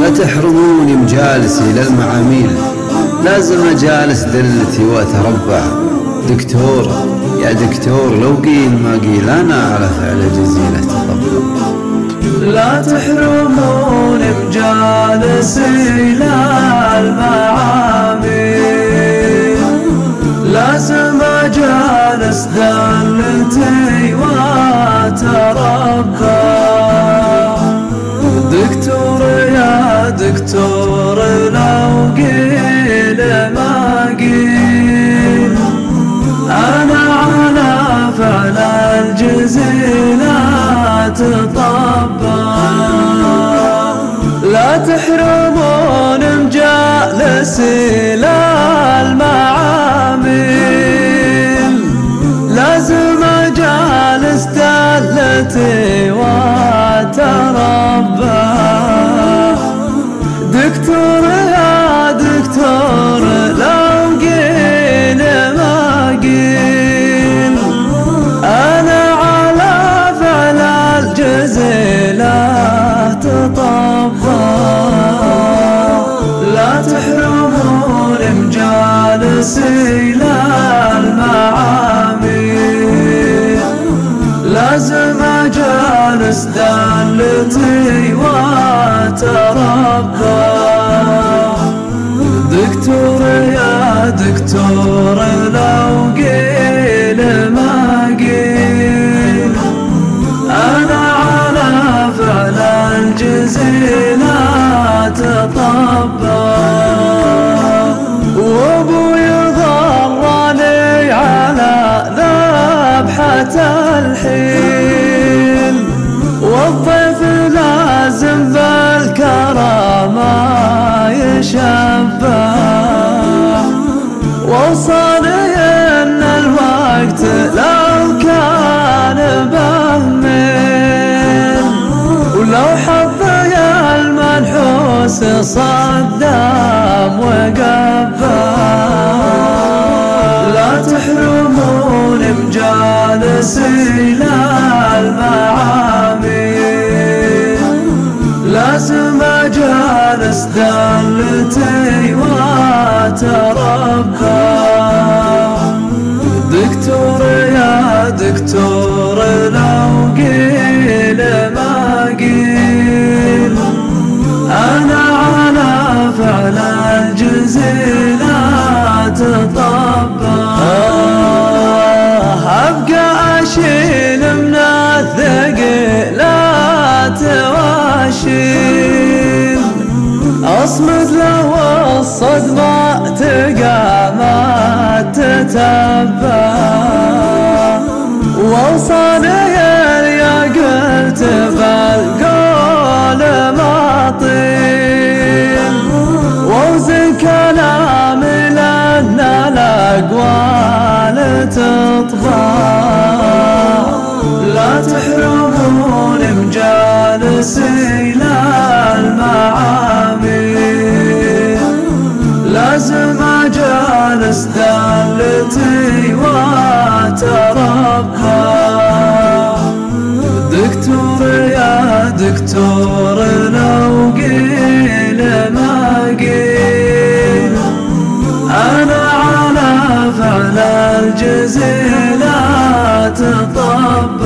لا تحرموني مجالسي للمعاميل لازم أجالس دلتي وأتربع. دكتور يا دكتور لو قيل ما قيل أنا على فعل جزيلة تطبع. لا تحرموني مجالسي للمعاميل لازم أجالس دلتي وأتربع دكتور يا دكتور لو قيل ما قيل. أنا على فعل الجزيلات طبع لا تحرمون مجالسي ما قيل أنا على فعل الجزيلات طبع لا تحرمون مجالسي للمعامل لازم أجالس دلتي وأتربى دكتور يا دكتور لو قيل ما قيل أنا على فعل الجزيلات طبع وابوي ضرني على ذبحة الحين وصاني ان الوقت لو كان بهمين ولو حظي المنحوس صدام وقفا لا تحرمون مجالسي للمعامل لازم أجالس دلتي وأتربى. دكتور لو قيل ما قيل أنا على فعل الجزيلات طبع أبقى أشيل من الثقيلات واشيل أصمد له الصدمة تلقى ما تتبع. ووصاني يا قلت بالقول ما طيل ووزن كلامي لأن الأقوال تطبع لا تحرمون مجالسي الجزيلات طبع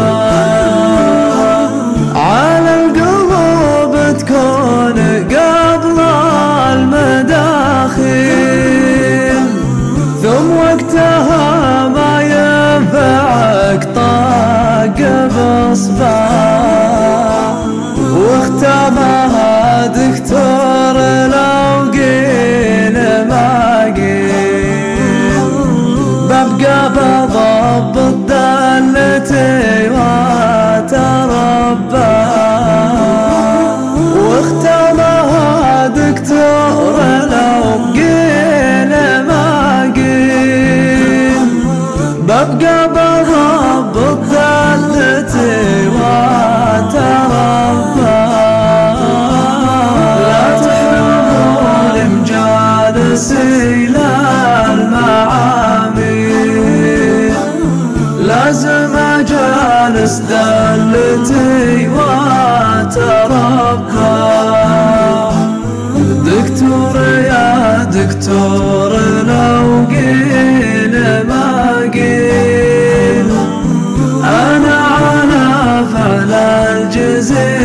دلتي واتربى دكتور يا دكتور لو قيل ما قيل أنا على فعل الجزيلات